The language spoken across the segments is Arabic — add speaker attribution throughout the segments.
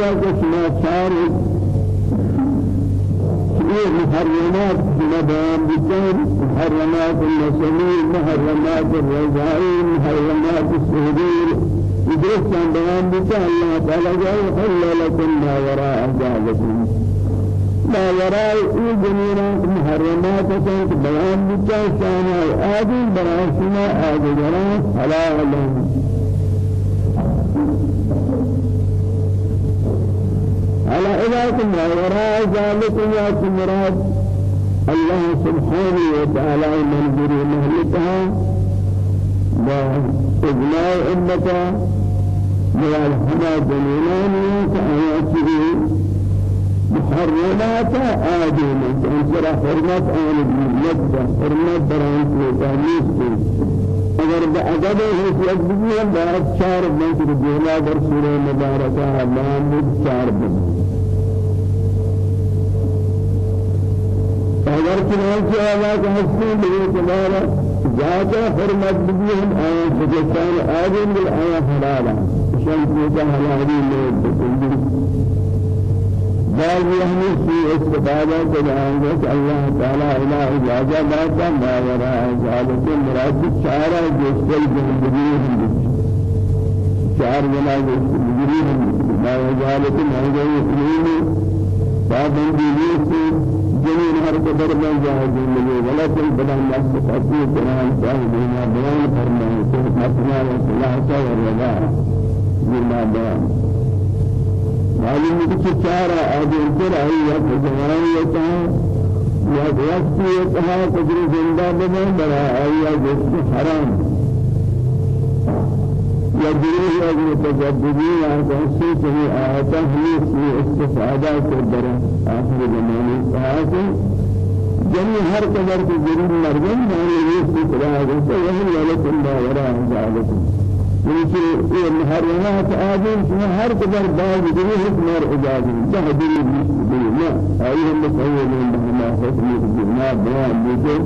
Speaker 1: كشما چار یہ محرمات بنا بیان بکن محرمات النسمين محرمات الرجائي محرمات السهدير إدرس عن بیان بکن الله تعالى جاء حل لكم ما وراء ذلكم ما وراء اي جميعا محرمات كانت بيان بکن شان آدم براسنا آدم حلال على إذا ما وراء ذلك يا مراد الله سبحانه وتعالى منظر مهلكها. وإجماع أمتها من الحنا دليلان كآياته محرمات آدم. أنصر حرمات آل المجد حرمات برانس وتانيس اگر با ادب حیثیت بگیم باید چار بند که دینا در سوره مبارکه الله چار بند اگر چنانچہ آواز حسین بگے تمہارا جاتا حرمت بگیم آیا بجتان آدم بل آیا حلالا شان کوتا حلالی میں بکلی بعض یہنی سی استفادہ کراؤنگا کہ اللہ تعالیٰ الہ اجازہ باتا ما وراء ذالک مراد چارہ جسل زندگی ہم چار جنا زندگی ہم ما ذالک مرجعی اسلیم پابندی سے جميل قدر من جاهد لله ولكن بلا نفس تأثير كلام صاحبنا بيان فرمان مثنى وثلاثة والرباع بما بيان معلوم ہے کہ چار آدم پر آئی یا جوانیتا یا وقتی کہا قدر زندہ بنا بڑا آئی یا جس حرام. يجري أن المتجددين عن تنسيق آياته في استفادة كبر آخر زمان الساعة جميع هر قدر في جريم مرجم ما يريد كلاه وهي لكم ما وراء ذلك يمكن إيه محرمات آدم شما هر قدر بعض جريه مر إجازة تهدي بالله أيهم مسؤولين بما حكم الجنة بيان بيجي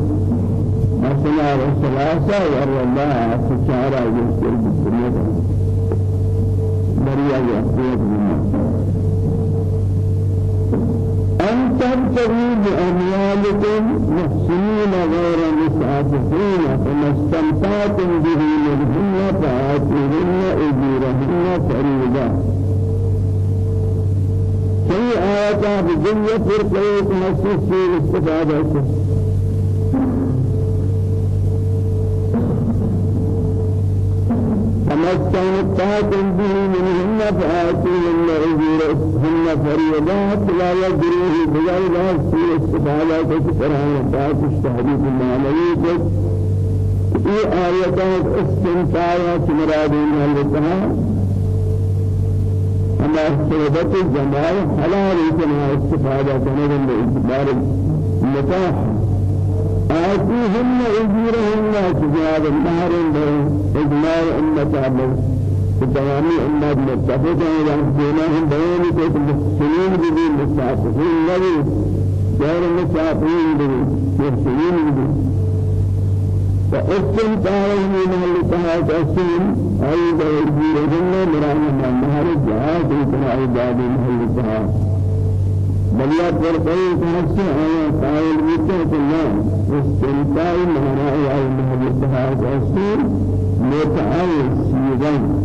Speaker 1: مثلا الثلاثة والرباع الشعراء يذكر بالسنة بريا يحكي أن تبتغوا بأموالكم محسنين غير مسافرين فما استمتعتم به منهن فآتوهن أجورهن فريضة. في آيات بجنة فرقية مسجد في استفادة تمتعتم به منهن فآتوهن أجورهن فريضات لا يجريه بغير في استفادة كقرآن فات التحديث المعنوي في آيات استمتاعات مرادين لها أما سببت الجمال حلال كما استفادة كنظم بإجبار المتاح آتيهن أجورهن كجاب النهر إجماع أمة عبد تمام أمة متفقة دينهم بيان المحسنين بدين المستعففين الذي غير المستعففين بدين محسنين بدين فاستمتاعه من أهل تهاك أسين أيضا من نهر الجهاد كما عباد أهل تهاك بل يا فرقين تحسن آية قائل بيته الله استمتاع مهنا يا المهل التهاج أسير متعال سيدان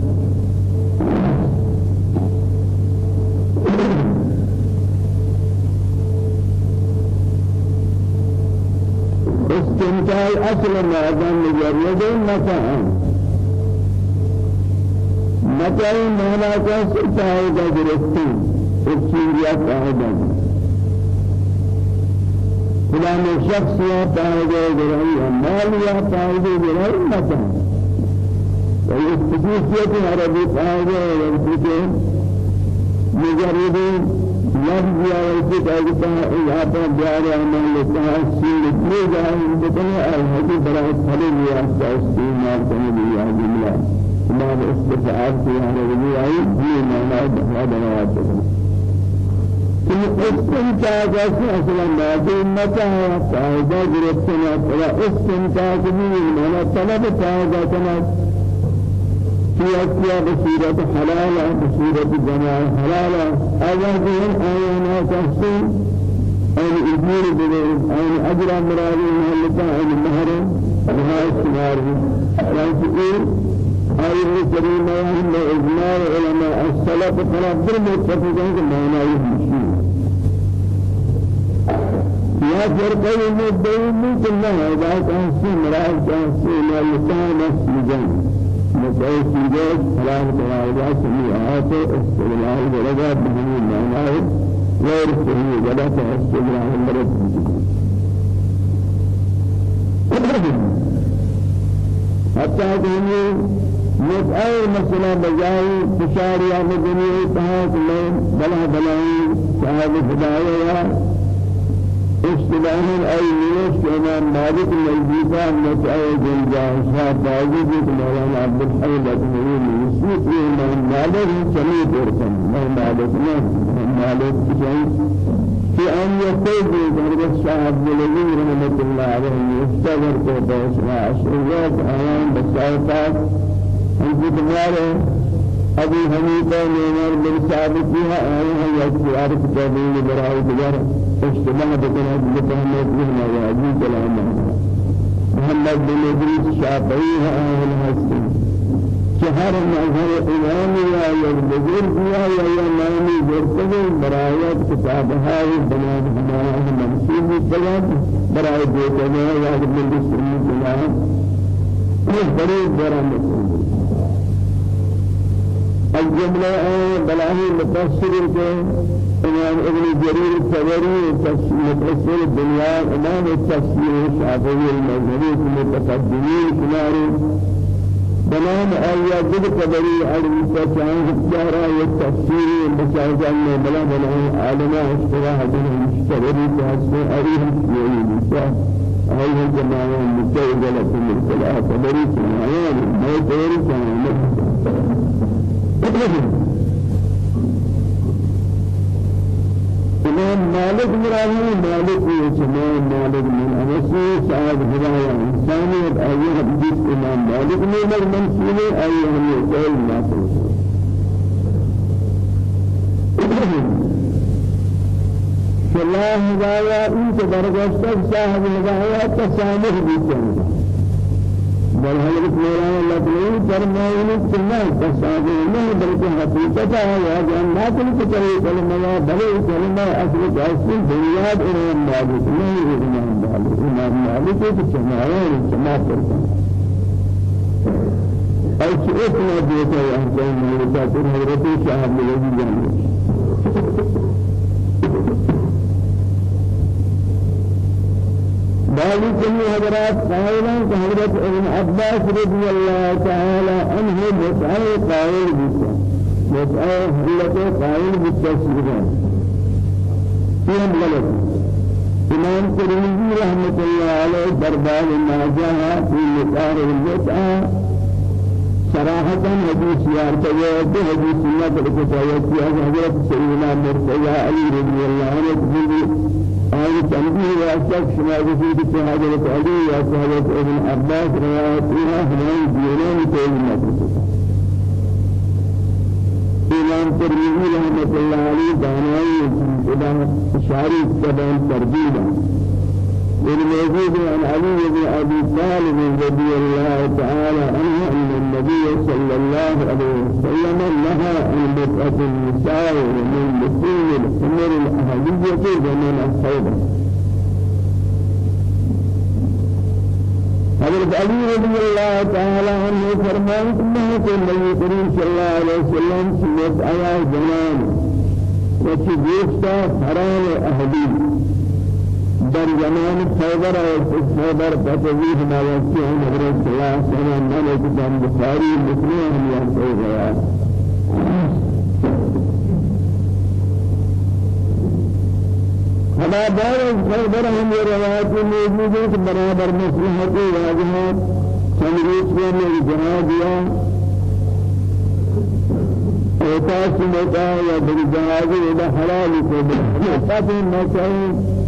Speaker 1: استمتاع أصل مادام مجرد السوريا قاعدة فلان شخص يا قاعدة جرائي مال يا قاعدة جرائي مكان ويستفيد عربي قاعدة ويستفيد مجرد لفظ إجابة بيار أمان لتها سين لكي جاء بكنا الهدي برا خليل يا سأستين ما كان يا جملة ما باستفعال في هذا الوضوء أي ما ما هذا ما استنتاج أصلا ما دين متى فائدة جرتنا ولا استنتاج من ولا طلب فائدة كنا في أشياء بصيرة حلالة بصيرة جماع حلالة أوجه آيانا تحسين أن إجمير بلين أن أجرى مرادي مهلتا أن مهر لها استمار لكن آية كريمة عند إجماع علماء السلف فنقدر متفقين كما يمشي يا فرقه المدين كلها. إذا كان سمرا كان سمرا لسان مسجد مسائل سيدات سلام تعالى سميعات استغلال درجات بهني معناه غير صحيح ولا استغلال مرض حتى كوني مسائل مسألة بجاي بشارية مدنية تهاك بلا بلا صاحب هداية اشتباه أي نيش كمان مالك النجيبا مسألة جنجاحها باجد مولانا عبد الحي الأجمعي يسوق من مالك سمي بركم ما مالك ما مالك شيء في أن يقول جرب الشعب الذي رحمة الله عليه يستغفر كبير عشرات أيام بسائطات أنت تمارا أبي حنيفة نعمر بن ثابت فيها آية يذكر كتابين براءة دار اجتماع بكنا بكنا بكنا وأبي كلام محمد بن إدريس الشافعي آية الحسن شهر مظهر إمام يا يبدل يا يا مامي برتقل براءة كتابها بنا بنا منسوب الكلام براءة بيتنا يا ابن السنة كلام بڑے بڑا مسئلہ الجملة بلاهي متفسر کے امام ابن جرير الطبري متفسر الدنيا امام التفسير الشافعي المذهبي المتقدمين كناري بنام آيات قدري علم تشان جارا التفسير المشاهد أن بلا بلا علماء اشتراها جنه مشتري تحسن أريهم يعيد أهل الجماعة المتوجة لكم الثلاثة قدري سمعيان ما يتوري سمعيان إمام مالك مراني مالك إمام مالك من أنسي صاحب هداية إنسانية أيه حديث إمام مالك من المنسوب أيه هم يقول ما فلا هداية إنت درجة صاحب هداية تسامح بيتنا. بل حضرت مولانا لطوی فرمائے کہ نہ تصادق نہیں بلکہ حقیقت ہے یا جنات کی چلی کلمہ بھلے کلمہ اصل اصل بنیاد امام مالک نہیں امام مالک امام مالک کی جماعہ جماعت کرتا اور کہ اتنا دیتا ہے ہم مالک حضرت صاحب نے جانتے ذلك من حضرات قائلا كحضرت ابن عباس رضي الله تعالى عنه مسعى قائل بك مسعى حلة قائل بالتسجيل فيهم غلط إمام ترمذي رحمة الله عليه دربار ما جاء في مقار المسعى صراحة حديث يارتوى بحديث الله بركة في حضرت سيدنا مرتضى علي رضي الله عنه آن تنبيه واسك شما بسيط حضرت علي وحضرت ابن عباس روایتها ہماری دینوں تیل مدرسہ امام ترمذی رحمۃ اللہ علیہ دانائی خدا اشاری زبان تربیہ الموجود عن علي بن أبي طالب رضي الله تعالى عنه أن النبي صلى الله عليه وسلم نهى عن متعه النساء ومن لحوم الحمر الأهلية زمن الصوبة. حضرت رضي الله تعالى عنه فرمان إنه النبي كريم صلى الله عليه وسلم سمعت آيات زمان وفي دوستا حرام أهلي. در زمان خیبر و خیبر فتوی ہمایتی ہیں حضرت صلی اللہ علیہ وسلم نے کتاب بخاری مسلم ہم یہاں سے گیا اما بعد خبر هم روایت موجود ہے کہ برابر مصلحت واجہ تمریض کے میں جہاد دیا اوتاس موتا یا بری جہاد یہ حلال کو تب نہ چاہیے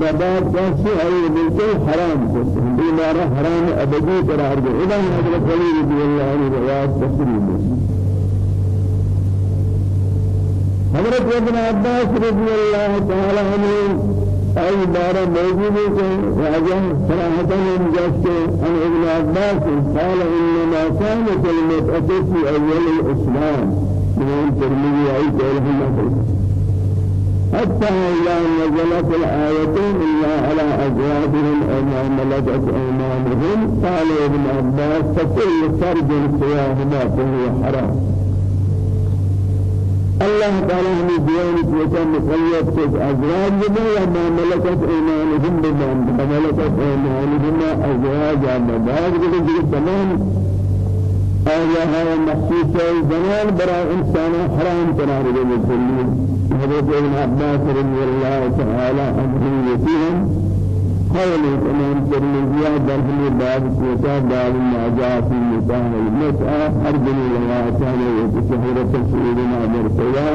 Speaker 1: بابات کیسے ہے بالکل حرام کو بیمار حرام ابدی قرار دے اذا حضرت علی رضی اللہ عنہ روایت تسلیم حضرت ابن عباس رضي الله تعالى عنه أي بار موجود راجع صراحة من جسد عن ابن عباس قال إنما كانت في أول الإسلام. من الترمذي أي قوله حتى إذا نزلت الآيتين إلا على أزواجهم أو ما ملكت أيمانهم قال ابن عباس فكل فرج سواهما فهو حرام. الله تعالى هم بيان كوتا مقيد كوت أزواج بما وما ملكت إيمانهم بما ملكت إيمانهم أزواج عباد كده تمام. آية مخصوصة زمان برا إنسان حرام قرار بالمسلمين حضرت ابن عباس رضي الله تعالى عنه يتيهم قول الإمام الترمذي درهم باب كوتا باب النجاة في نكاح المتعة أرجل روايتان وتشهر سيدنا مرتضى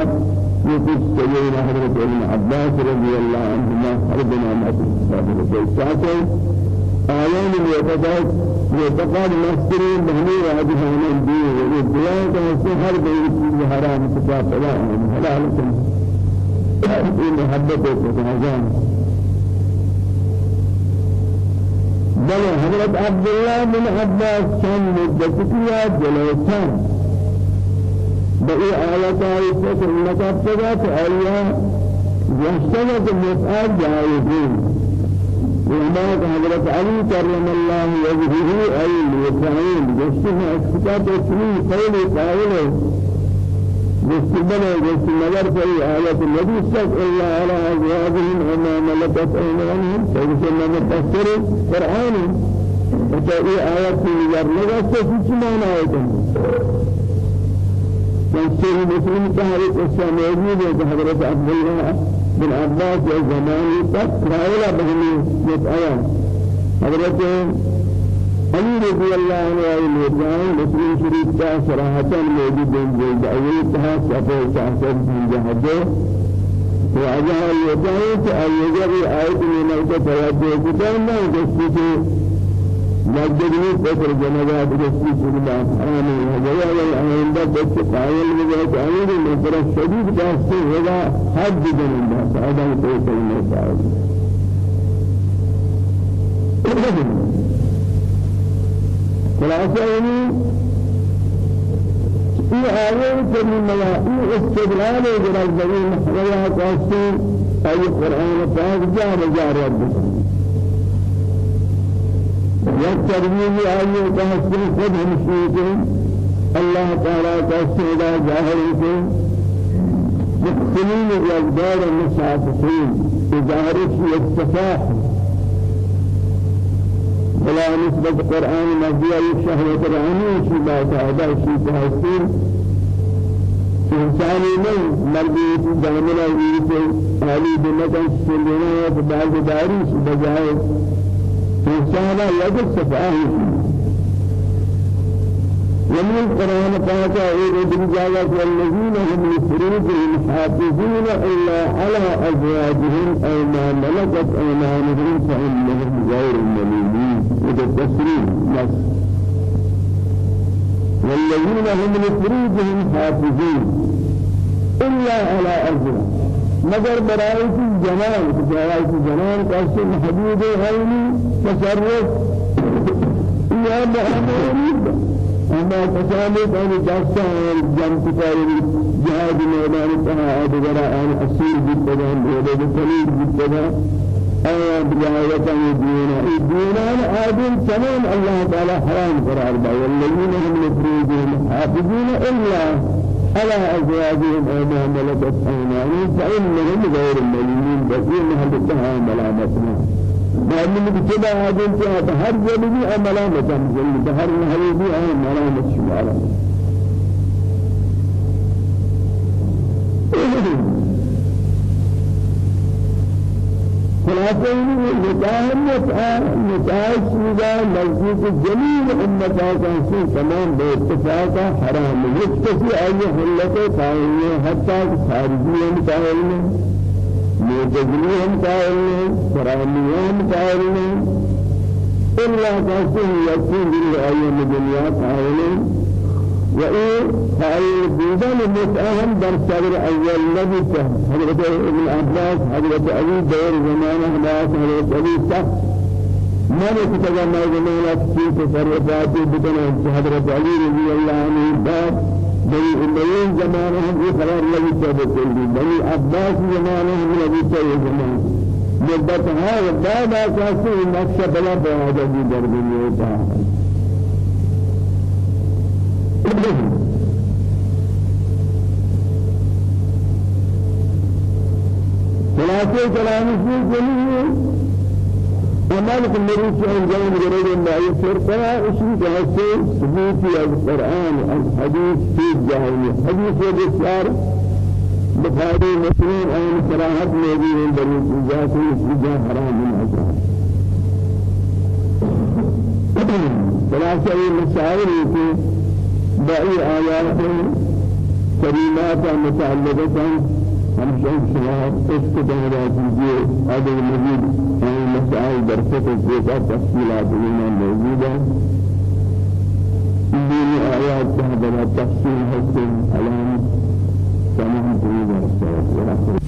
Speaker 1: يقول سيدنا حضرة ابن عباس رضي الله عنهما أرجنا ما تشهر سيدنا آيان اليتقاد يتقاد مسترين بهني واجهان الدين والدعاء كهر بيت حرام كتاب الله حلال إن محبته وتهجان بل حضرت عبد الله بن عباس كان مدتكيا جلوسان بأي آيات آيات المكتبات آيات يحسنة المسأل جائزين وما حضرت علي كرم الله وجهه أي الوسعين جسمه أسكتات اسمه قول قائله. مستقبل جس نظر في آيات النبي صلى الله على أزواجهم وما ملكت أيمانهم. فبسنا متأثر قرآن وتأتي آيات في نظر نظر في معنى آياتهم تفسير مسلم كهذه قصة موجودة حضرت عبد الله بن عباس الزمان تك راولا بهني يتأيان حضرت علي رضي الله عنه أي مرجان مسلم شريف کا صراحة موجود ہے۔ أول تها سفر تحصل من جهده وأجاه الوجهه فأيجب آية من التوجه بدأنا جسد مجدني بكر جنبات جسد الله حرام وجاء الأمر بس قائل بذلك أمير المقر الشديد كاسه هذا حد جنبه هذا هو المسائل خلاصة يعني في آيات كريمة في استدلال جرى الزمين ويا قاسي أي قرآن فاز جار جار والترميم آية قاسي خد مشيكين الله تعالى قاسي إلى جاهلكم. مقتلين الأقدار المسافحين بظاهرة التفاحم ولا نسبة القرآن مزيا الشهوة الراني شيء بات هذا شيء تحسين إنساني من مربي جامنا يريد علي بمكان سلنا بعد داري بجاي إنسانا يجد سفاه ومن القرآن قال أعوذ بالجاية والذين هم لفروجهم حافظون إلا على أزواجهم أو ما ملكت أيمانهم فإنهم غير المليمين إذا التسريب بس والذين هم لفروجهم حافظون إلا على أزواجهم. مگر برای جنان برای جنان کسی محدود غیری تصرف یا محمود أما تسامح أن دستان جم كتاري جهاد ميدان تها أدبرا أن أسير جدا بيد بكليل جدا أي بجاية الدين الدين آدم تمام الله تعالى حرام قرار والذين هم لفروجهم حافظون إلا. على أزواجهم أو ما ملكت أيمانهم فإنهم غير المؤمنين بقي محلتها ملامتنا. معلم كده هذين في هر جلبي عملا متمزل هر هربي عملا مشمارا خلاصة نكاح متعة نكاح سيدا نزدیک جميع امتا کا تمام باتفاق حرام مكتفي أي حلة قائل حتى خارجي هم قائل معتزلي هم قائل فرامي هم قائل إلا كاسم يكون بالآية الدنيا قائل وإيه؟ هاي بيدان المتأهم در صدر أول نبي حضرت ابن عباس حضرت أبي دور زمان عباس حضرت أبي صح ما نتجمع ما زمان في تصرفات بدنا حضرت علي رضي الله عنه باب بني أميين زمانهم في قرار الذي تبت بني عباس زمانهم تبت زمان. مدتها وبعد أساسه نقش بلا بهذا در دنيا خلاصه كلام في جميع عمل كل شيء انجام غير ما يفرق إيش جاهز ثبوت القران الحديث في الجاهليه حديث الاسرار بخاري مسلم ان صراحة نبي من ذات الجاه حرام من حرام خلاصه المسائل في بأي آيات كريمات متعلقة هم شيء شمار اسك دهرا تجيه هذا المجيد هاي المسائل درسة الزيطة تفصيلات لنا موجودة دين آيات هذا تفصيل حسن علام سمعت إذا رسول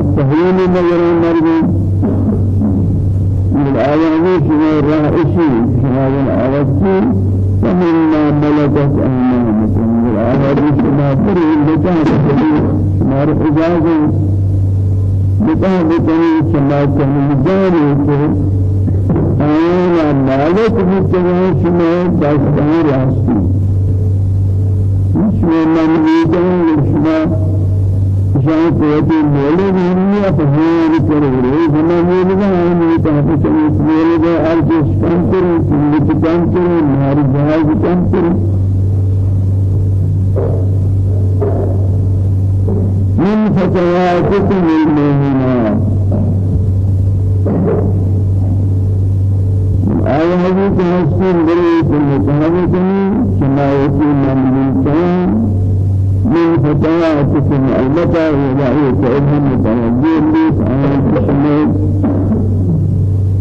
Speaker 1: شمارا تحویل مگر مرگی من آیانی شمار رائشی شمار آوازی فمنا ملكت أيمانكم من شمار ترین نکاح کتنی شمار اجازه نکاح کتنی شمار تحویل جانی آیا مالک بودن شما دستان راستی شما من میدم شما شما کوتی مولی نیمی افهمی کرده شما میدم آمی تحت شما مولی ده ارجش کم کرده سنگت کم کرده ماری جهاز کم کرده من فتواتكم المؤمنات آیا حدیث مسلم بری المتحدثين كما يقول من كان من فتياتكم البتا ولا يتعبهم متوجه ليس آيات الشمال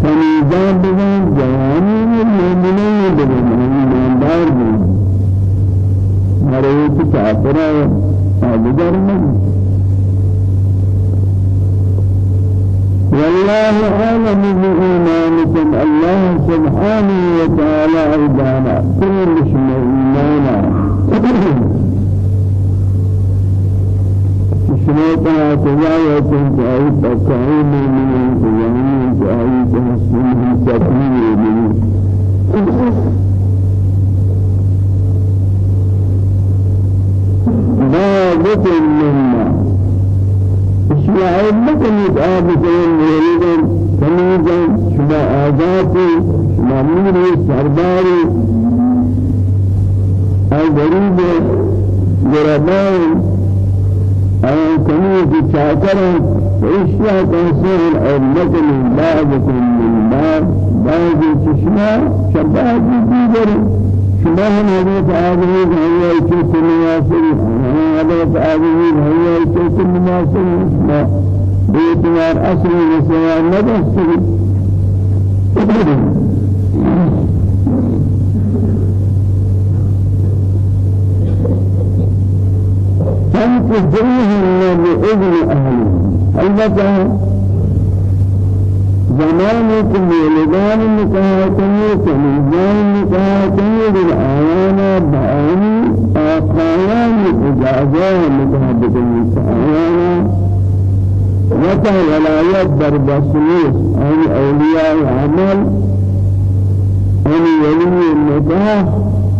Speaker 1: كنيزان بغن جوانين المؤمنين بغن من دار بغن مريت كافرة آدگر مجد والله أعلم بإيمانكم. الله سبحانه وتعالى عبانا كل شيء شمعتنا تجاوة تأي تكاين من القيامين تأي تحسنه تطهير من ذلك منا شما علمك نتعاب كون مولدن تميزن شما آزادي شما ميري سرداري أي غريب أي كمية شاكرا فإشياء تنسين علمك من بعضكم من بعض بعض شما شباب شما هم حضرت آدمی هيا چیز مناسب حضرت آدمی هيا چیز مناسب شما بیتوار اصل مسلمان ندستی فانتظروهن بإذن أهلهم البته زمان کو میلدان نکاح کنی کنیزان نکاح کنی در آیانا بآنی آقایان اجازه نکاح بکنی آیانا وتا ولایت در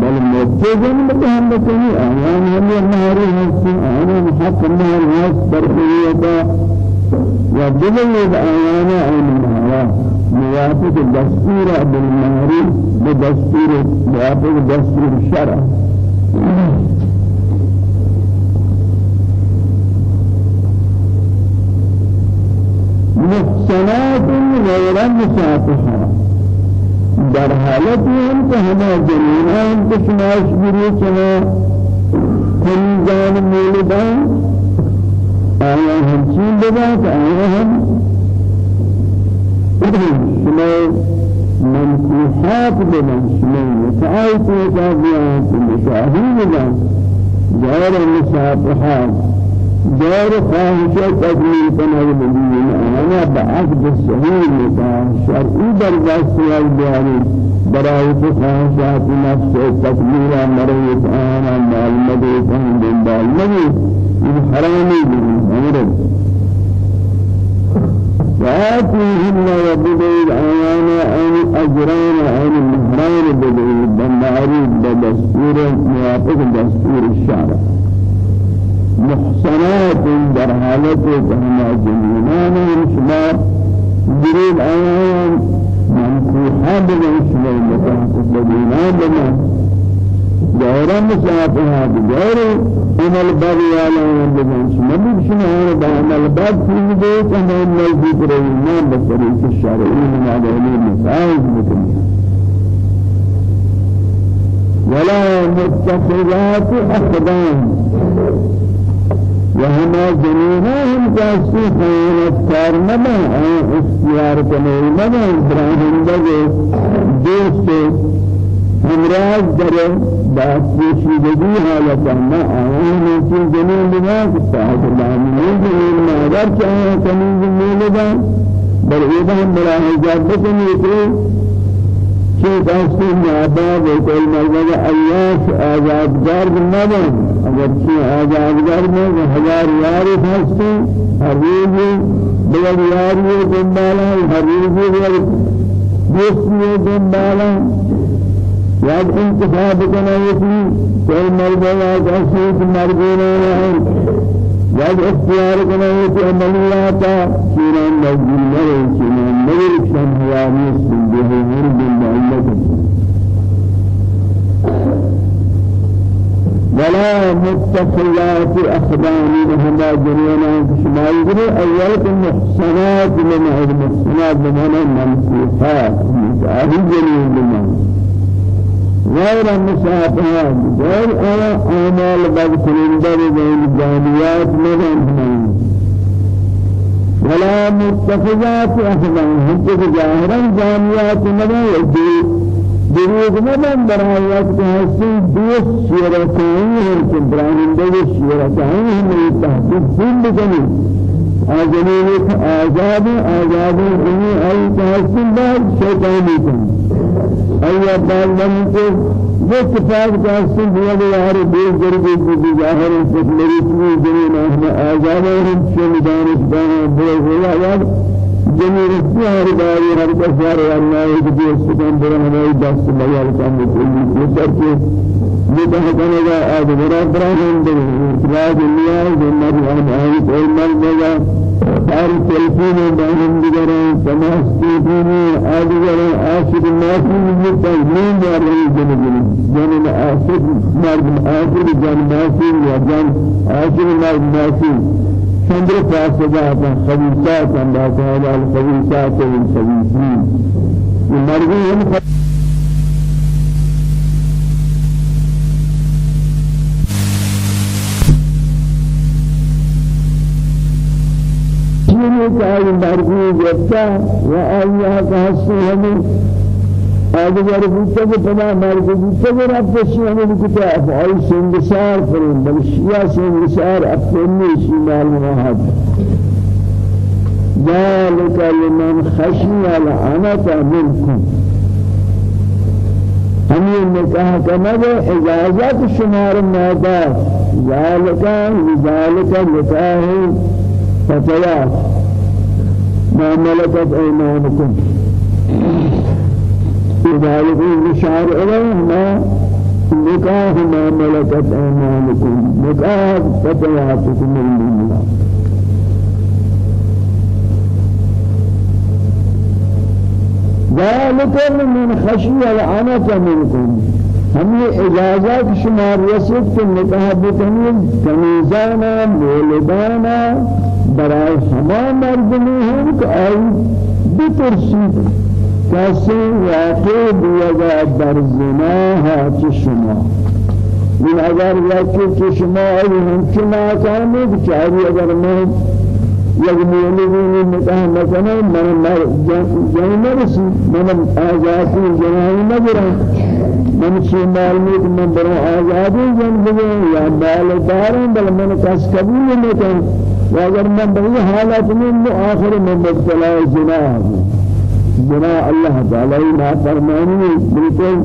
Speaker 1: بل متهم بکنی آیان همی مهاری هستی آیان حق مهر هست برقیتا و دلید آیان آن مهارا موافق دستور بالمهری بدستور موافق دستور شرع. محسنات غير مسافحة در حالت هم که همه جنینان که شماش بری چنا کنیزان مولدان آیا هم چین بدا که آیا هم؟ شما منصوحات بدن شما نسعات وكافيات مشاهين بدن غير المسافحات غير خواهشة تجميل تنهي مدين أنا بعقد الصحيح نكاح شرعي درجات سيال بياني برای خواهشات نفس تکمیل مريت آنا مال مديت آن دنبال مديت این حرامی بگید وآتيهن وبدل آيانا عن أجران عن المهران بدل بمعروف بدستور موافق دستور الشارع محسنات در حالت كهما جنينان شما. دريد آيان منفوحا بمن شما متحقق بدينان بمن غير مسافرات غير عمل بغي على بمن شما بشما بعمل بغي في بيت أما نزيد رأينا بطريق الشرعين على المساعد بكم ولا متخذات أخدان وهما جنينهم كاسي خيانت كارنما اختيار كنينما إبراهيم دغه دوست همراز در بات پوشیدگی حالت ما آن چیز زمین بنا صاحب الله من جنین ما اگر چاہے کنیز میلدا بل ایدان بلا حجاب بکنی کہ چه دستی ناباب کل مرد ایاش آزادگار نبن اگر چی آزادگر میں ہزار یار ہستی ہر روز بلد یاری دنبالا ہر روز دوستی دنبالا یاد انتخاب کرنا یکی کوئی مرد یا جسید مردین یاد اختیار کرنا یکی عملیاتا شیران مجبور مرے شیران مجبور شان حیامی سنده مرد اللہ ولا متخلات أخدان هما جنينا شمال جري أولك المحسنات من المحسنات من المنصوحات أهل جنين لمن غير المسافات غير أعمال بعد كلندر بين الجانيات من ولا متخذات أخدان هم ظاهرا جانيات يجي دروغ نبن برایت که هستی دوست شیرکانی هم که براننده شیرکانی هم تحقیق سن بکنی آزمین آزاد آزاد اینی ای هستی بعد شیطانی کن. ای بعد من که وہ اتفاق کا ہستی دیا یار بے ضربے کی ظاہر ہے میری چیز زمین ہے آزاد ہم شیطان اس بنا بے ہوا یار جميع السهر داري هر كسر الله يجزي السكان برا هذا دست ليا كان بكل يسر كي جدا كان جا آج برا برا هم ده الله جمع الله آج كل مال جا هر تلفون بانم دیگران تماس تلفونی آدیگران عاشق ناسی میتن نیم داری جنگی جن عاشق مرد عاشق جن ناسی یا جن عاشق مرد ناسی شندر فاسدات خبيثات تعالى الخبيثات چاہیے مرغی جتا و آیا کا حصہ ہمیں آدگر بوته که پدا مرد بوته که رفت شیعه بکته افعال سنگسار فرین بل شیعه سنگسار افعال شیمال مهاد ذلك لمن خشي العنة منكم ہمیں نکاح کرنا دے اجازت شمار نادار ذالک ذالک نکاح. فتوات ما ملكت أيمانكم. ذلك الشعر إليه ما نكاح ما ملكت أيمانكم. نكاح من الله. ذلك من خشي العنة منكم. ہمیں اجازت شمار رسد نکاح بکنید کنیزانا مولدانا برای ہما مردمی ہم کہ آئی بترسید. کسی واقع بیگا در زناها چشما این اگر یکی چشما آئی ہم چنا کامی بچاری اگر میں یک مولدی نکاح مکنه من جنگ نرسی من آزادی جناحی نگرم من چی معلومی من برو آزادی جن بگے یا مال دارم بل من کس قبول کر و اگر من بری حالت من آخر من مبتلا زنا زنا اللہ تعالی ما فرمانی بالکل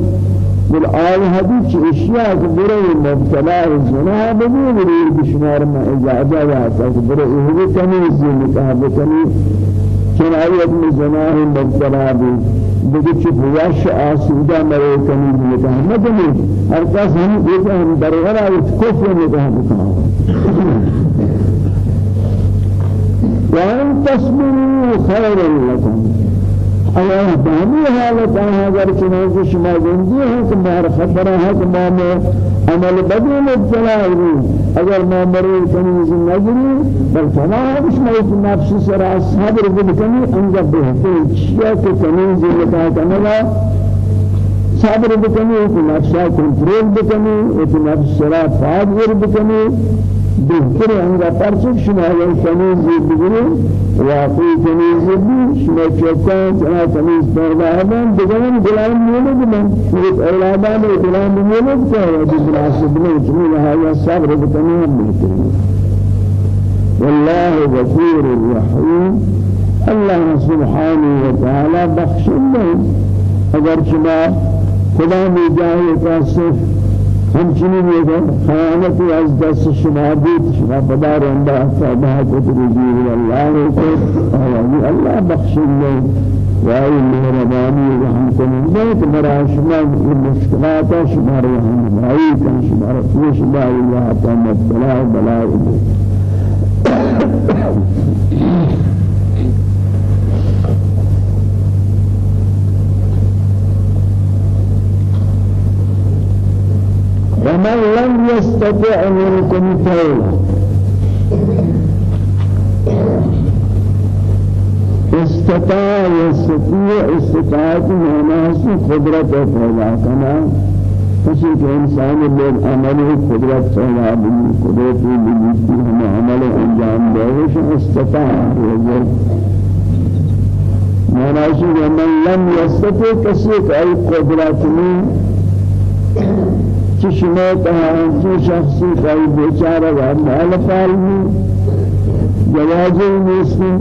Speaker 1: بالآل حدیث اشیاء کہ برے مبتلا زنا بگے بری بشمار میں اجازہ ہے کہ برے یہ تمیز نکاح بکنی میں زنا مبتلا بھی چه بوش آسوده مرے کنی نگاه نکنی هر کس هم دیگه هم برغر از کفر نگاه بکنه وان تصبروا خير لكم اگر دامی حالت اگر چنانچہ شما زندگی ہے کہ مار ہے کہ ما عمل بدی مبتلا ہوئی اگر ما مری کنی نگری بل تمام شما ایک نفس سرا صبر بکنی انجا بہتر چیا کہ کنی زندگی کرنا صبر بکنی ایک نفس کنٹرول بکنی ایک نفس سرا فاضر بکنی۔ بهتر انگا پرچک شما این تمیزی بگیریم واقعی تمیزی بی شما چکان شما تمیز پیدا هستن دیگران گلام من شما اولادان گلام میلد که دی مناسب نہیں چمی لہذا صبر ہم بہتر والله غفور رحيم الله سبحانه وتعالى بخش الله اگر شما خدا می جاہے کا صرف همچنین یہ خیانت از دست شما بود. شما بدار اندہ فبہ کو ترجیح اللہ کو آیانی اللہ بخشن لے وائی مہربانی رحم کنن لے کہ برا شما مشکلات شما رحم بھائی کن. شما رفوش بائی اللہ تا مبتلا بلائی ومن لم يستطع منكم طولا استطاع يستطيع استطاعت ناس قدرت پیدا کرنا کسی انسان لوگ عمل قدرت پیدا بھی قدرت بھی ہم عمل انجام دے استطاع معنی ہے من لم يستطع کسی کا قدرت چشمه تهانچی شخصی خواهی بیچاره و مال فالمی جوازی نیستی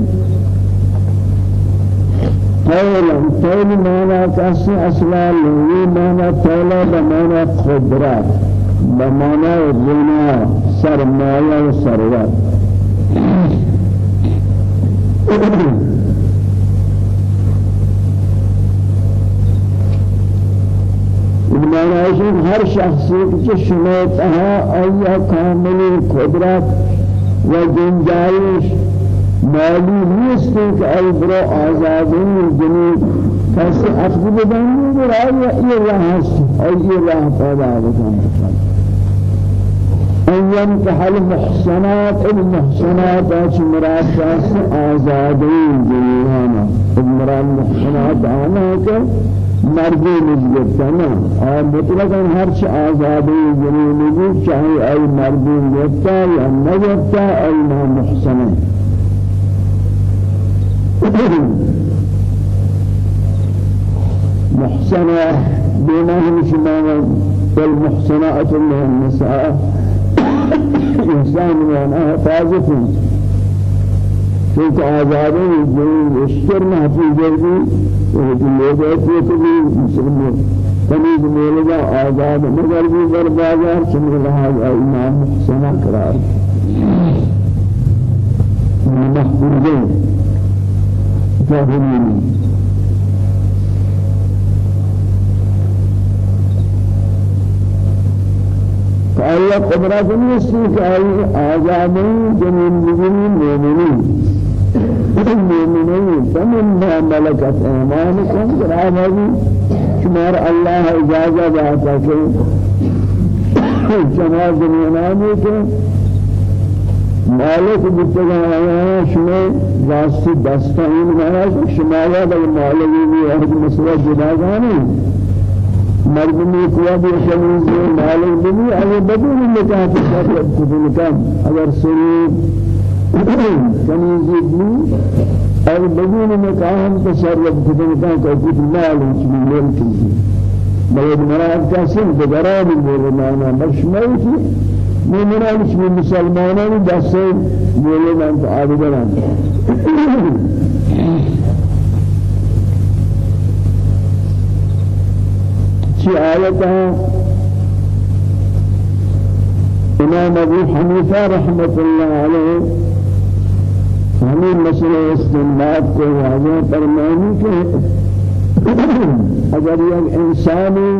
Speaker 1: طولا طول مانا کسی أصلا لوی مانا طولا بمانا خدرات بمانا غنا سرمایه و ثروت بمعنى هر شخصی که شما تها آیا کامل قدرت و گنجایش مالی نیست که ای برو آزادی جنی کسی اخذ بدن در آیا ای راه هست ای راه پیدا بکن؟ ان ينكح المحسنات المحسنات اش مراد شخص آزادی جنیانا المراد محسنات آنا مردی نزگتا نا اور مطلقا ہر چی آزادی جنینی چاہے ای مردی نزگتا یا نزگتا ای ما محسنہ محسنة بما هم شمانا والمحسنات من النساء. إنسان من فازفون چونکہ آزادی جنین اشتر محفوظ ہے کہ لوگ ایسے کہ مسلمان تمیز مولدا آزاد مگر بھی در بازار چمی رہا امام حسنہ قرار محفوظين فاهمين فأي قدرة نسيك أي آزادين جميل بجميل مؤمنين المؤمنين فمما ملكت أيمانكم برامه شمار الله إجازة ذاتك. شمار دنيانامي کے مالک بتگایا شما راستی دستان مانا شما یا بل مالکی بھی ہے مسئلہ جدا جانے مردمی کیا بھی شمیز مالک بھی اگر بدون نکاح شرط کدن کم اگر سرود کنیزی بھی اور بدون مقام تصرف کتن کا کوئی مال ہی ملک بھی بلد مراد کا سن بگرام المولمانا مشمعی مؤمنان شمی مسلمانان دست مولمان عابدان چی آیتها امام ابو حنیفہ رحمت اللہ علیہ ہمیں مسئلہ استنباط کو واضح فرمانی کہ اگر یک انسانی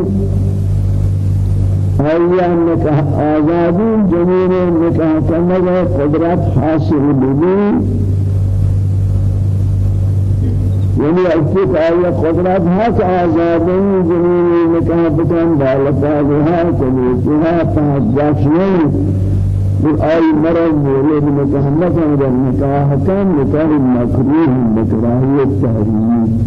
Speaker 1: آیا نکاح آزادی جميل نکاح کرنے قدرت حاصل بھی یعنی اکیت آیا قدرت حق آزادی جميل نکاح بکن بالتا بها کلیتها پاک جاشنی بالآي مرض مولد متهمة على النكاح كان نكاح مكروه بكراهية التحريم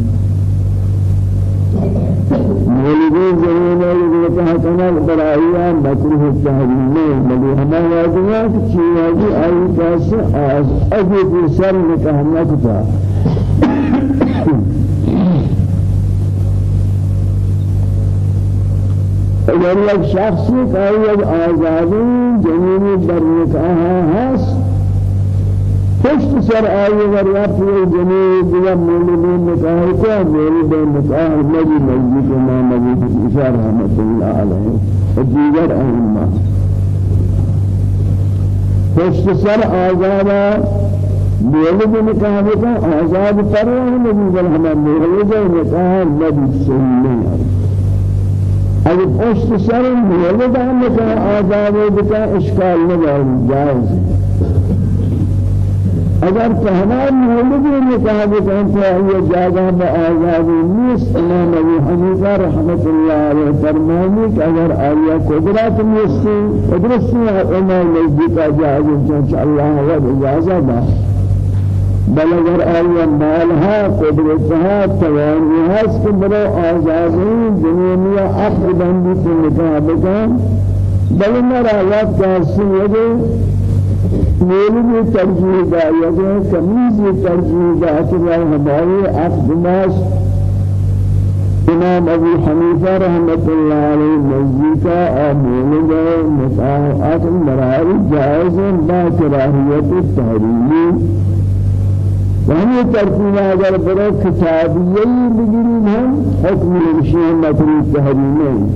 Speaker 1: مولدين زمانه نكاح كان براهية مكروه التحريم بل هما واجبات شيئا أي كاس أز أجي في سر نكاح نكتا اگر یک شخصی که یک آزادی جنینی در نکاح هست. پشت سر ور یا پوری جنینی دیگر مولدی نکاح کو مولد نکاح نبی نزدیک ما نبی عیسی رحمت اللہ علیہ و دیگر ائمہ پشت سر آزادا مولد نکاح کا آزاد پر نبی بل ہمیں مولد نکاح نبی سنی اگر پشت سر مولد هم بکن آزاد بکن اشکال ندار جائز اگر تمام مولد نکاح بکن تو یہ جگہ میں آزاد نیست امام ابو حنیفہ رحمت اللہ علیہ فرمانی کہ اگر آیا قدرت نیست قدرت سے امام نزدیک جائز چونکہ اللہ و اجازت ہے بل اگر آیا مالها قدرتها توانی هست که برای آزادی دنیا عقد بندی که نکاح بکن بل مرایت کسی یده میلی ترجیح دایده کمیزی ترجیح دایده که ہماری عقد ماست. امام ابو حنیفہ رحمت اللہ علیہ اور مولد نکاح عقد مراری جائز با کراہیت تحریمی. وهي ترتيب اگر برو كتابية بگیریم هم حكم الشيء مطلوب تحريمين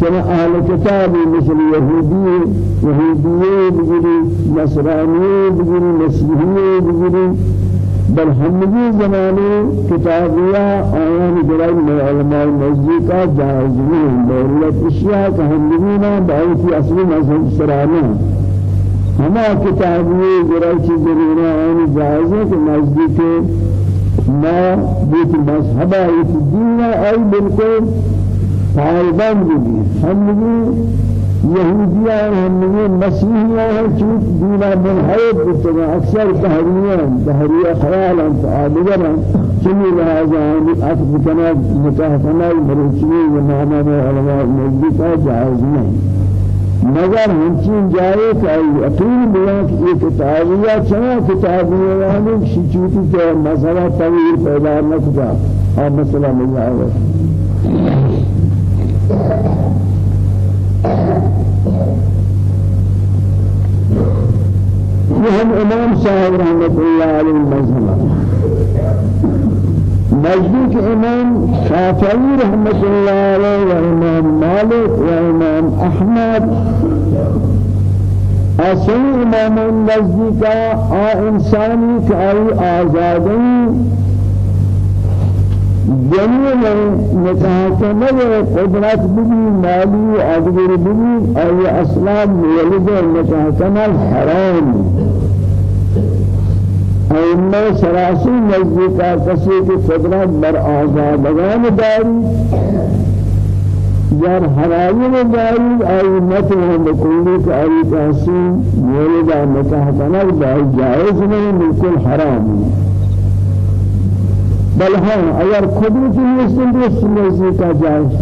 Speaker 1: سنة أهل كتاب مثل يهودي يهودية بگیری نصرانية بگیری مسيحية بگیری بل همگی زمانی کتابیہ آیان جلال میں علماء مسجد کا جائز نہیں دولت اشیاء کا همگی نہ باعث اصلی مذہب سرانا ہما کتابی ذرا چیز ضرورہ ہے جائز ہے کہ نزدیک ما بیت مذہبہ ایت دین آی بالکل پائبند بھی ہم بھی یہودیاں ہم بھی مسیحیاں ہیں چوت دینا منحرف بتنا اکثر تحریان تحریہ خیالا تعالگرا چنی لہذا کنا نکاح کنا مروچنی و نامہ علماء نزدیکہ جائز نہیں مگر ہنچین جائے کہ یقین بیا کہ یہ کتابیہ چنا کتابیہ یعنی شچوتی کے مسئلہ طویل پیدا نہ کتا اور مسئلہ نہیں آئے یہ ہم امام صاحب رحمت اللہ علیہ مذہبہ نزدیک امام شافعی رحمت الله علیه و امام مالک و امام احمد اصلی امام نزدیک آ انسانی که آئی آزادی جميع نکاح کنه قدرت بگی مالی و آدگر بگی آئی اسلام ولد نکاح کنه حرام۔ ائمه سراسی نزدیکا کسی کی قدرت بر آزادگان داری یار حرائم داری ائمت هم بکلی که آئی تحسین مولد نکاح کنه جائز نہیں بالکل حرام بل ها اگر قدرت نیست دوست نزدیکا جائز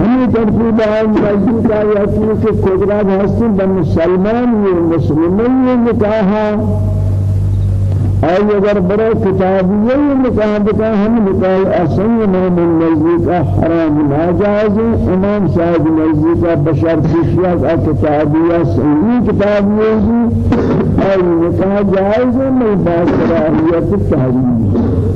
Speaker 1: ترتیب ہے مسجد کا یا کہ قدرت ہستن بن مسلمان یہ مسلمان یہ نکاح اور اگر بڑے کتابی یہ نکاح بتا ہم نکاح اصل امام المسجد کا حرام ناجائز امام صاحب مسجد کا بشر اشیاء کا کتابیہ صحیح کتابی ہے اور نکاح جائز ہے میں بات کراہیت تحریم میرے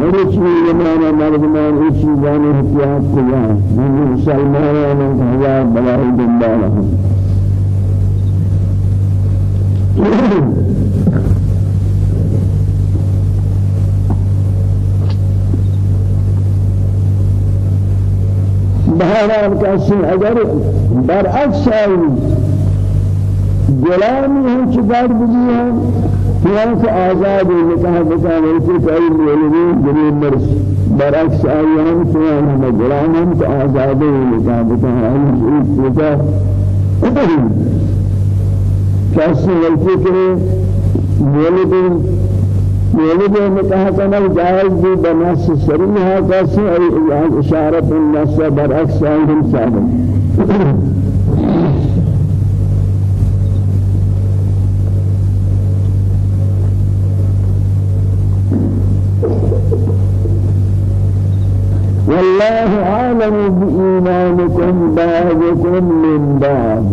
Speaker 1: چیز زمانہ مردمان اس چیزان احتیاط کیا من مسلمانوں نے ہزار بلائی دنبال ہم بہرحال کسی اگر برعکس آئی غلامی ہم چکار بگی ہیں فلان سے آزاد ہے نکاح بتا ویسے کوئی مولوی غریب مرس برعکس آیان فلان ہم غلام ہم تو آزاد ہے نکاح بتا ہم اس بتا کیسے ویسے کہ مولد مولد نکاح کرنا جائز بھی بناس شریعہ کیسے اشارت الناس برعکس آیان ثابت والله عالم بإيمانكم بعضكم من بعض.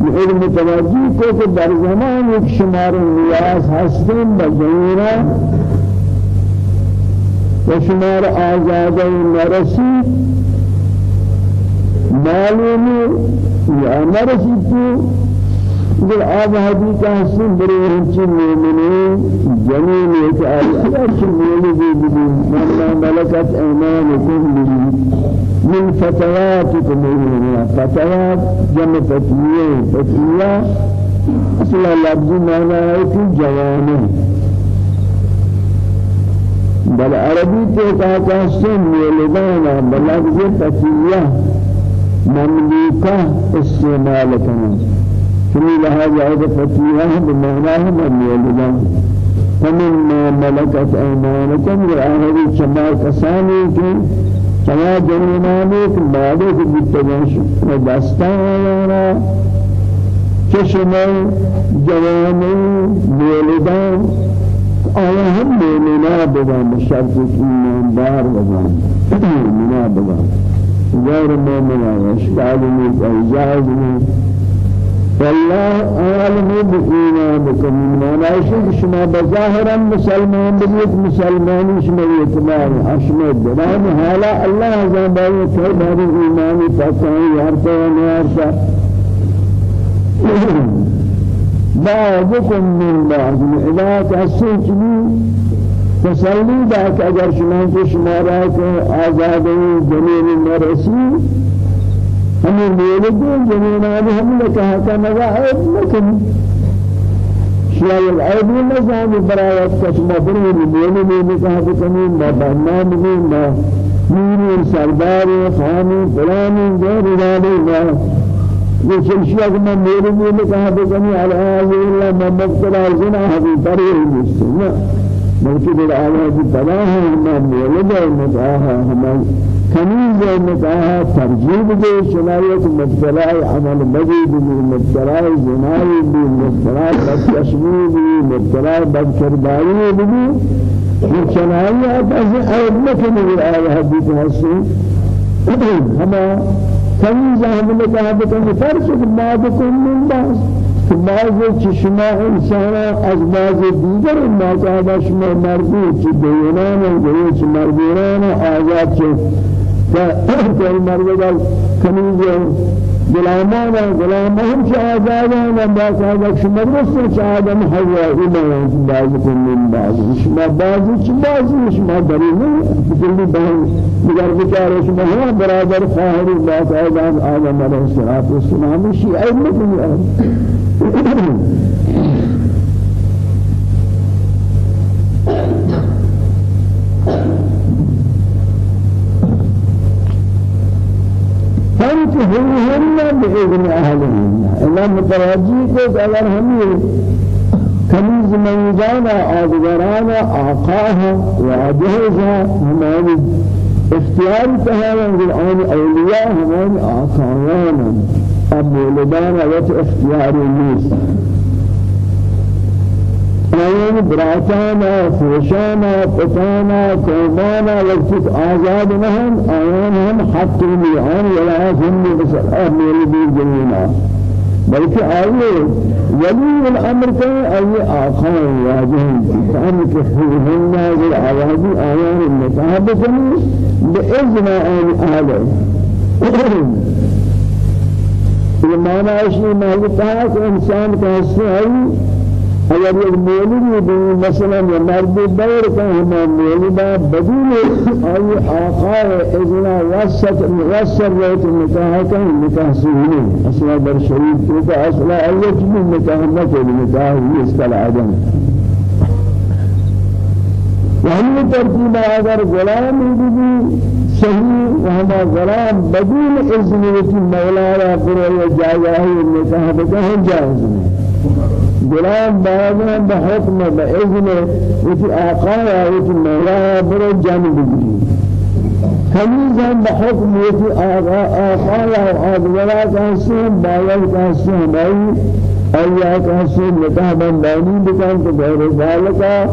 Speaker 1: علم توجی کو کہ در زمان ایک شمار نیاز هستیم بجینا و شمار تو در آب حدیث حسن بری هنچی مومنی جمیل ایک آئی اگر چی مولی بی بی من ملکت ایمانکم بی من فتواتکم مومنی فتوات جمع فتویه فتویه أصلا لفظی معنی ہے جوانے بل عربی تے کہا سن مولدانا بلفظ فتویه كل لهذا هذا فتيها بمعناه من يولدان فمن ملكت أيمانكم وآخر شما كساني كي شما جنينانك مالك بالتجنش ودستانا كشما جواني مولدان آیا هم مومنا بگم بشرط ایمان دار بگم مومنا بگم غیر مومنا اشکال نیست اجاز نیست. والله عالم بإيمانكم من عائشة شما بظاهرا مسلمان بنيت مسلمان شما يتمار أشما الدرام حالا الله كيف هذا الإيمان تسعي يارتا ونيارتا بعضكم من بعض إذا تحسنت تسلی داد اگر شما شما را کو آزادی جمیل ہمیں مولد جنین آدھے ہم نے کہا کہ مگا عیب لکن شیعی العیب نظام برایت کشما برونی مولد نے کہا کہ کمی ما برنام بھی ما میری سردار خانی فلانی غیر ذالی ما یہ چلشیہ کہ میں مولد نے کہا کہ کمی الحاظ اللہ ما مبتلا زنا حبی تریہ مسلم بلکہ در آواز ہے ہمیں مولد ہے مدعا ہمیں تمیز نکاح ترجیح دے شنایت مبتلا عمل مجید بھی مبتلا زنائی بھی مبتلا بدکشمی بھی مبتلا بدکرداری بھی شنایت از عیب نکنی آیا حدیث حسین ہما تمیز ہم نے کہا بکن فرش بعضكم من کہ بعض چشما انسان از بعض دیگر صاحب شما مردی چی دیونان و چی مردیران آزاد چی. کہ مرد کمیز غلامان غلامهم شهادان باقاعدة شما رسل شهادان حواء إما بعضكم من بعض شما بعض شما شما بريمه كل بهم مگر بچاره شما هم برادر خواهر باقاعدة آدم عليه الصلاة والسلام شيء أي مثل فانتهوهن بإذن أهلهن. إلا کو أگر ہمیں کمیز منجانا آدگرانا آقاها وعدهزا ہمانی اختیار تهاون بالآن أولياء همان آقاوانا اب ولدانا وت اختیاری نیست. آیان براتانا فوشانا پتانا قومانا وقت آزاد نهن آیان هم حق میان ولا هم بسر بیر جنینا بلکہ آئیے ولی الامر کے آئیے آخان واجہن فهم کہ ہن نازل آوازی آیان متحبتنی بإذن آن آلہ یہ معنی ہے کہ انسان کا حصہ ہے۔ اگر یک مولوی بھی مثلا یا مرد دور کا ہم مولودا بدون آئی آقا اذنا وسط وسط رہت نکاح کا نکاح سہلی أصلا در شریف تو أصلا آئی چیز نکاح نہ کہ نکاح ہی اس کا عدم وہی ترتیب اگر غلام بھی صحیح وہاں غلام بدون اذن مولا را پر جائے نکاح بکہ جائز نہیں غلام بعضا بحكم بإذن وفي آقايا وفي مولاها برو جانب بجري كميزا بحكم وفي آقايا وآدولا كاسين بايا كاسين باي أيها كاسين نتاه بنداني بكان كبير ذلك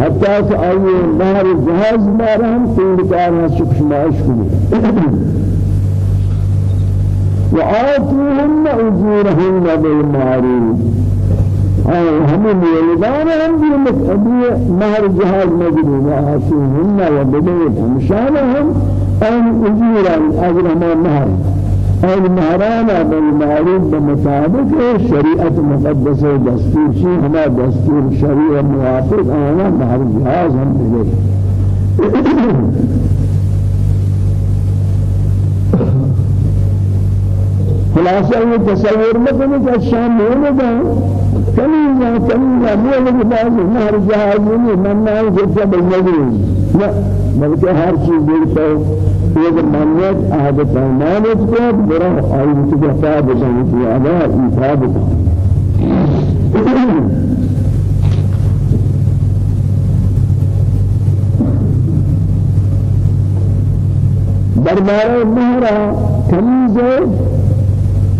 Speaker 1: حتى كأي نهر الجهاز مارهم كل كارها شكش ما أشكله وآتوهن أجورهن بالمعروف هم مولدان هم مقبی مہر جہاد مجرون آسوهن و بدوت مشانهم ان اجورا اجر ما مہرانا بالمعروف بمطابق شریعت مقدس دستور شی ہما دستور شریع موافق آنا مہر جہاز ہم دے خلاصہ یہ تصور مکنی کہ شام مولدہ كميزة كميزة مو اللي بعض نهر جهازني من نهر جدا بالنجوم لا بلکہ ہر چیز دیکھتا ہے یہ مانیت أحد پیمانت کو برا آئی متجفا بجانے کی آدھا ایفا بجانے دربارہ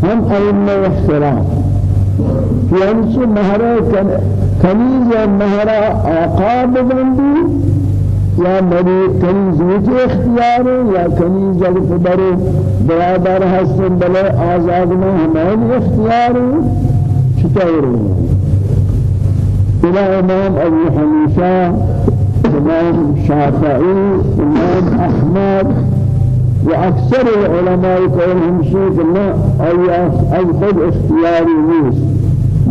Speaker 1: ہم ائمہ احترام یعنی چه مهرا کنیز یا مهرا آقا ببندی؟ یا مری کنیز وچ اختیار یا کنیز اگر پدر برادر هستن بله آزاد میں ہمیں اختیار چطور إلى امام ابو حنیفہ امام شافعی امام احمد وأكثر العلماء قولهم شيء ما أي أي خد اختياري نيس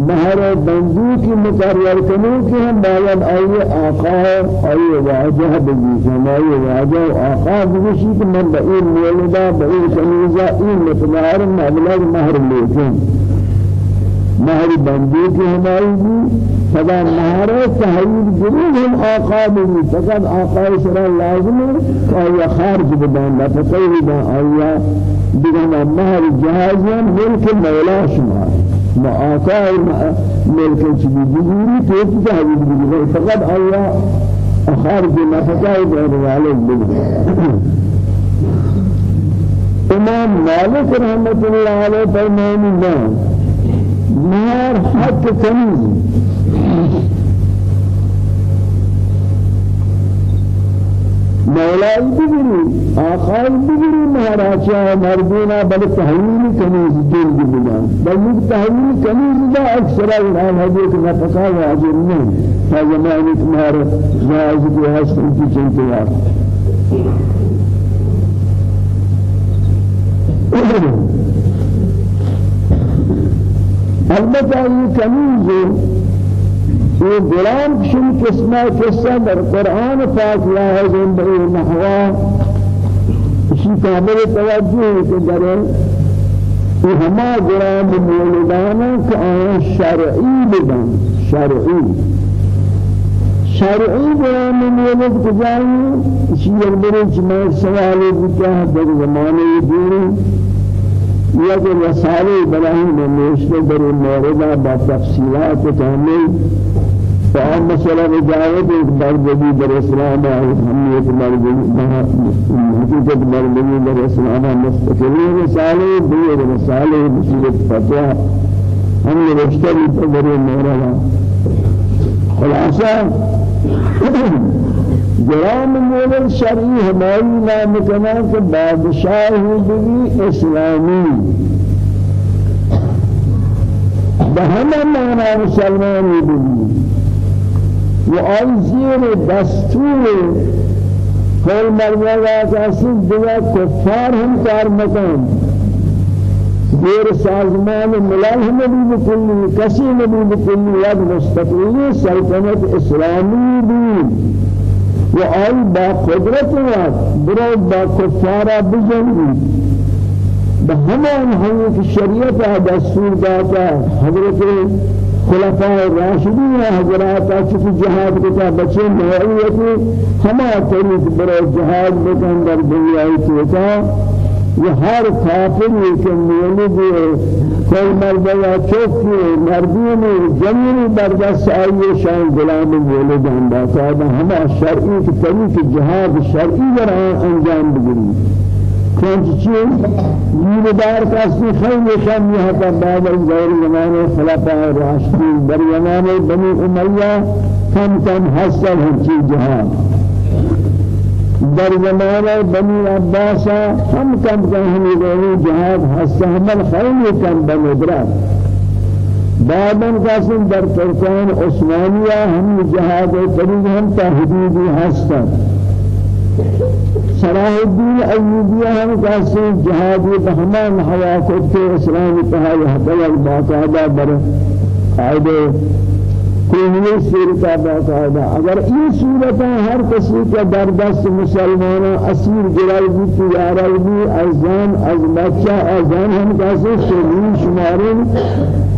Speaker 1: مهر بندوق مقرر کنو کہ ہم باید آئیے آقا آئیے واجہ بگیشن آئیے واجہ آقا بگیشی کہ من بئیر مولدہ بئیر کنیزہ این مقدار مبلغ مہر لیکن مہر بندوق ہماری فدا مهارة تحويل جميعهم آقابه فقد آقاب سر لازم آية خارج بدان لا تطيب آية بدان مهر جهازا ملك مولا شما ما آقاب ملك شبه بجوري تيب تحويل بجوري فقد آية خارج ما تطيب عليه بدان امام مالك رحمة الله عليه فرماني مهر حق مولا مولاي بگیری آخای بگیری مہاراجا مردینا بل تحویل کنیز دل بگیرن بل مک تحویل کنیز دا اکثر الان حدیث نفقا واجب نہیں تا زمانی تمہارا جائز کو حسن کی چنتیار البتہ یہ کنیز یہ غلام شن قسمہ قصہ در قرآن پاک یا ہے زندگی نحوا اسی قابل توجہ ہے در یہ ہما غلام مولدانا کہ آیا شرعی بدن شرعی. شرعی غلام مولد کجائی اسی یک برے چمائے سوالی بکا در زمانے دینی یا کہ رسالے بلاہی میں نوشتے در موردہ با تفصیلات کامل فهم مثلا رجاوت ایک مرد در اسلام ہے ہم ایک مرد حقیقت مرد در اسلام مستقلی رسالے دو رسالے مصیبت فتوہ ہم نے رشتہ بھی بڑے مولانا خلاصہ جرام مولد شرعی ہماری نام کنا کہ بادشاہ بھی اسلامی۔ بہمہ معنی مسلمانی بھی و آن زیر دستور کل مرمولا کسی دیگر کفار هم کار مکن زیر سازمان ملال هم نبی بکلی کسی نبی بکلی یک مستقلی سلطنت اسلامی بھی۔ و آئی با قدرت وقت برو با کفارا بجنگی. بهمان هم شریعت دستور داتا حضرت خلفاء الراشدين حضرات اچھی جهاد کا بچے نوعیت ہما طریق برای جهاد بکن در دنیای توتا. یہ ہر کافر کے مولد کوئی مرد یا چوکی مردین جمعی بردست آئیے شان غلام مولد اندہ ہما شرعی کی طریق جهاد شرعی در انجام بگیری. كنت شيء من دار كاسي خير شام يهتا بعد الزور زمان خلفاء الراشدين در زمان بني أمية كم كم حصل هرشي جهاد. در زمان بني عباس هم كم هم يقولون جهاد حصل هم الخير كم بندرات بعد قاسم در ترکان عثمانیہ ہم جہاد طریق ہم تحدیدی ہستن صلاح الدین ہم کہتے ہیں جہادی بہمان حواقت کے اسلام اتحاد حقیق باقاعدہ بر قاعدے کوئی صورت باقاعدہ اگر این صورت ہر کسی کے دردست مسلمان اسیر جلائی بھی تجارہ بھی ازان از بچہ ازان ہم کہتے ہیں شمین شمارین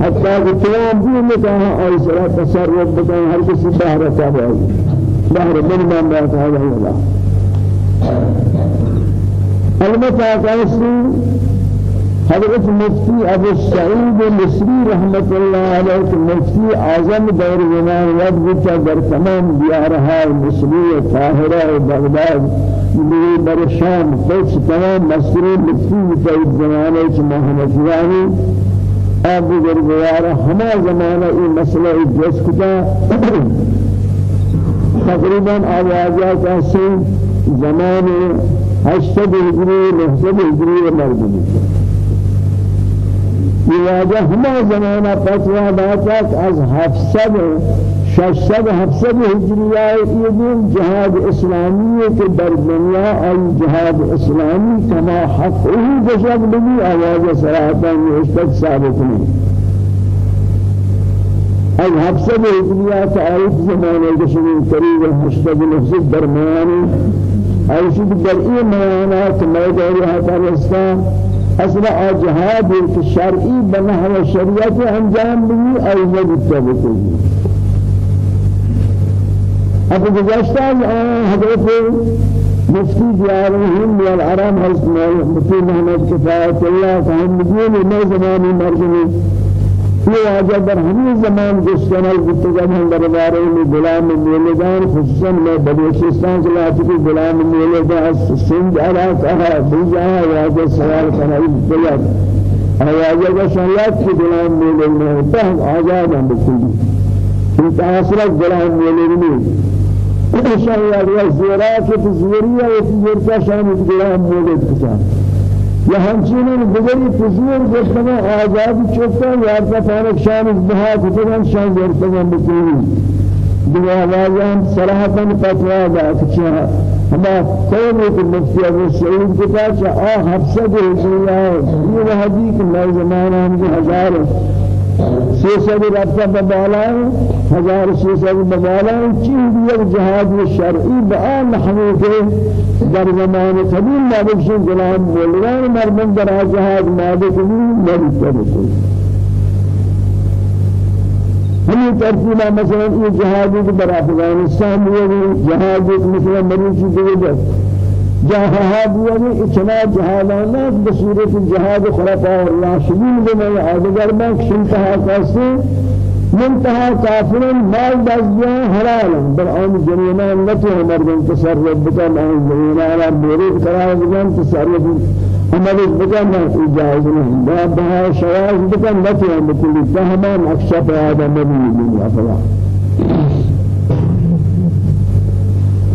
Speaker 1: حتی کہ تمام بھی کہا آئی سرا تصرف بکن ہر کسی بہرہ تابعی بہرہ بن من باقاعدہ اللہ البته کسی حضرت مفتی ابو سعید مصری رحمت الله علیه که مفتی اعظم دور زمان ود بود در تمام دیارها مصری و بغداد بھی بر شام خود تمام مصری مفتی در زمانه که محمدیانی آب گرگوار ہما زمانہ یہ مسئلہ جس کتا تقریبا آوازات ایسے زمان هشتاد هجری نهصد هجری مردمی یہ ہما زمانہ فتوہ داتا از هفتصد ششصد هفتصد هجریہ یہ دین جہاد اسلامی کے در دنیا اور جہاد اسلامی کما حق ہی بشک بھی آواز صراحتا نوشتت ثابت از هفتصد هجریہ تعریف زمانے کے شروع قریب هشتاد نهصد درمیانی آیشی در این میانات میدانی هتا رستا أصلا جهاد که شرعی بنحو شریعت أنجام بگی ای نبیتا بکنی اب گذشتہ حضرت مفتی دیارهم والعرام حضرت مفتی محمد کفایت اللہ کہ ہم مدین میں زمانی مرجنی یہ واجہ در ہمیں زمان گشتنال گفتگان ہم دربارے میں غلام میلدان خصوصا میں بلوچستان سے لاتی کہ غلام میلدان سندھ علاقہ ہے بجا واجہ سوال کرنا بلد واجہ کا شریعت کی غلام میلدان ہوتا ہم آزاد ہم بکلی ان تاثرات غلام میلدان شان یا زیرا که تزوریه و تزورتا شان گرام همچنین دیگری تزور گفتن آزادی چوکتا یارتا فانک شان ازدها کتبان شان گرفتن بکنی دیگه آوازان صراحتاً فتوا دا کچا. ہما قوم ایک مفتی ابو سعید کتا چا آ حفظہ دے جنیا یہ کہ میں زمانہ ہم سیسد رفتا ببالائیں ہزار سیسد ببالائیں چیز یک جہاد شرعی بآن نحوی کے در زمان قبیل نابکشن غلام بولگان مردم در جہاد بھی مرد کرتے ہمیں ترتیبہ مثلا یہ کے در افغانستان یہ جہادی مثلا مریضی دیگر جهاد يعني اتنا جهادنا بصورة الجهاد خلفاء الراشدين بما أدبر ما شنتها كاسي منتهى كافر مال دزيا حلال بل أن جنينا نتي مردن تصرف بكم أن جنينا على بوريد قرار بكم تصرف عمل بكم إجازة لا بها شواذ بكم نتي بكل فهما أكشف هذا من من أفضل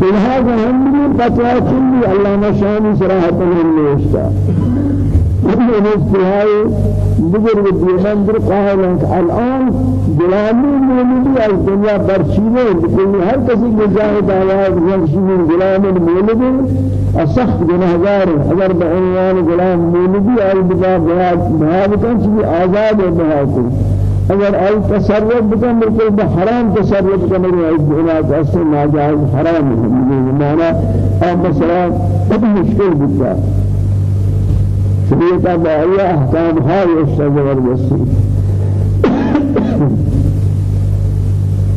Speaker 1: لهذا هم من فتوى كل الله نشان صراحة من نوشتا ابن اجتهاي بزرگ دیوان در قائل الآن غلامی مولی از دنیا برچیده. بکلی هر کسی که جای دعوات جنشین غلام مولی اسخ گناهگار. اگر به عنوان غلام مولی آل بجا بها بکن آزاد بها اگر ای تصرف بکن بالکل بحرام تصرف بکن اگر ای جنات اصل ناجائز حرام معنی اب مثلا بہت مشکل بکتا شریعت بایا احکام های زبردستی.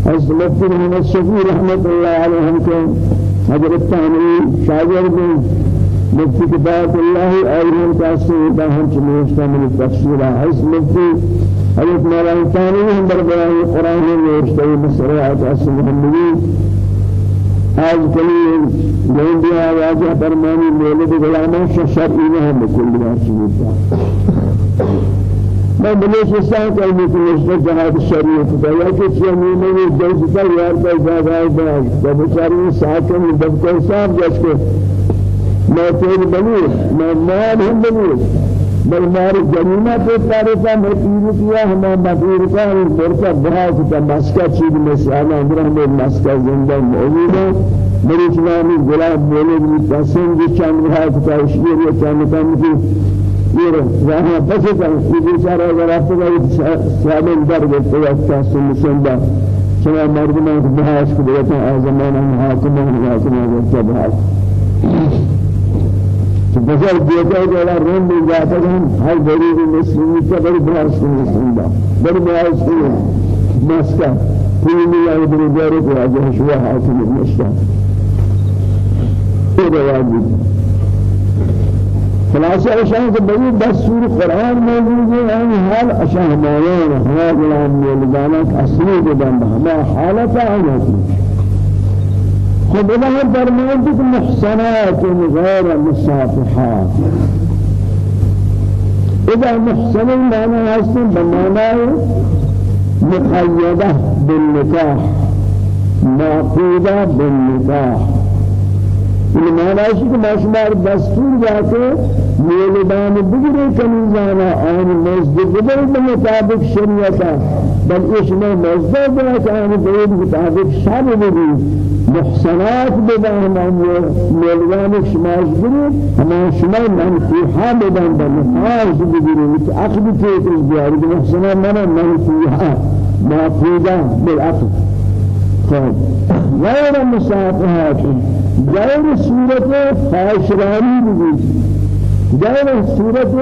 Speaker 1: حضرت مفتی محمد شفیع رحمت اللہ علیہ کے حضرت تانوی شاگرد مفتی کتاب اللہ اور کا سے ہم چلے من تفسیر ہے مفتی حضرت مولانا ثاني هم بربنا القرآن يشتري مسرعات أصل محمدي آج کلی جن دیا واجہ فرمانی مولد غلامان شرعی میں ہم کل چیزا میں بلوچستان کا بھی کلشتہ جہاد شریعت کا یا کہ چیزیں میں یہ جلد کا یار کا جگہ ہے جب بیچاری ساکن دفتر صاحب جس کو میں تیری بنی میں مال ہم بنی۔ بل مار جنینا پہ تاریخا میں پیر کیا ہمیں مدیر کا اور برکا بہت کا مسکا چیز میں سیانا اندر ہمیں مسکا زندہ موجود ہے میری چنانی گلاب بولے بھی تحسین جی چند رہا کتا اشیر یا چند کام کی یہ راہ بس کا یہ بیچارہ اگر آپ کو سوال در گئے تو تحسین مسندہ چنا مردمان بہاش کو دیتا ہے زمانہ حاکمان حاکمان بہاش بزر دیتا ہے کہ رون میں جاتا ہے ہر غریب مسلمی کا بڑی براس سندا بڑی براس مسکا پوری ملا ابن جارے کو اجہ شوا حاکم مشتا یہ روایت خلاصہ اشان کے بڑی دستور قرآن موجود ہے ان حال اشان مولانا ہوا غلام مولدانا اصلی کے بندہ ہما حالت آیات خب الله فرمائے کہ محسنات غير مصافحات. إذا محسن المعنى هستن بمعنى مقيدة بالنكاح معقودة بالنكاح المعنى شيء ما شمار دستور جاتے میلدان بگرے کنیزانا آن مزد بگرے بمطابق شریعتا بل اس میں مزد بگرے آن بگرے مطابق شر بگرے محسنات بدن من ملوان شماش بری اما شما منفوحا بدن بنفاش بگیری که عقل تیتش بیاری که محسنات من منفوحا معقودا بالعقل خب غیر مسافحات غیر صورت خاشرانی بگی غیر صورت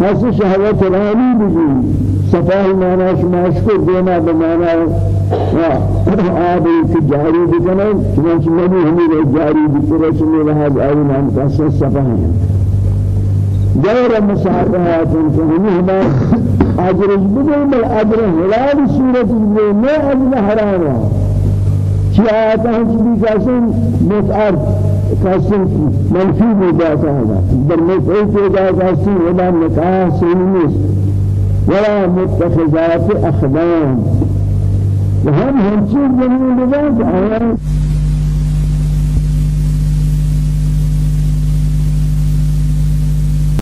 Speaker 1: حس شهوت رانی بگی صفائی معنی شماش کو دینا بمعنی آبی کی جاری بکنے چنانچہ نبی ہمیں جاری بکنے چنانچہ لحاظ آئی نام کاسے صفحی غیر مصاحبات ہمیں ہمیں اجر بدل بل اجر حلال صورت میں میں اجر حرام ہے کہ کاسے متعر کاسے منفی میں جاتا ہے در میں کوئی چیز کاسے ولا نکاح سنیس ولا متخذات اخدان وهم هم چیز زمین بزن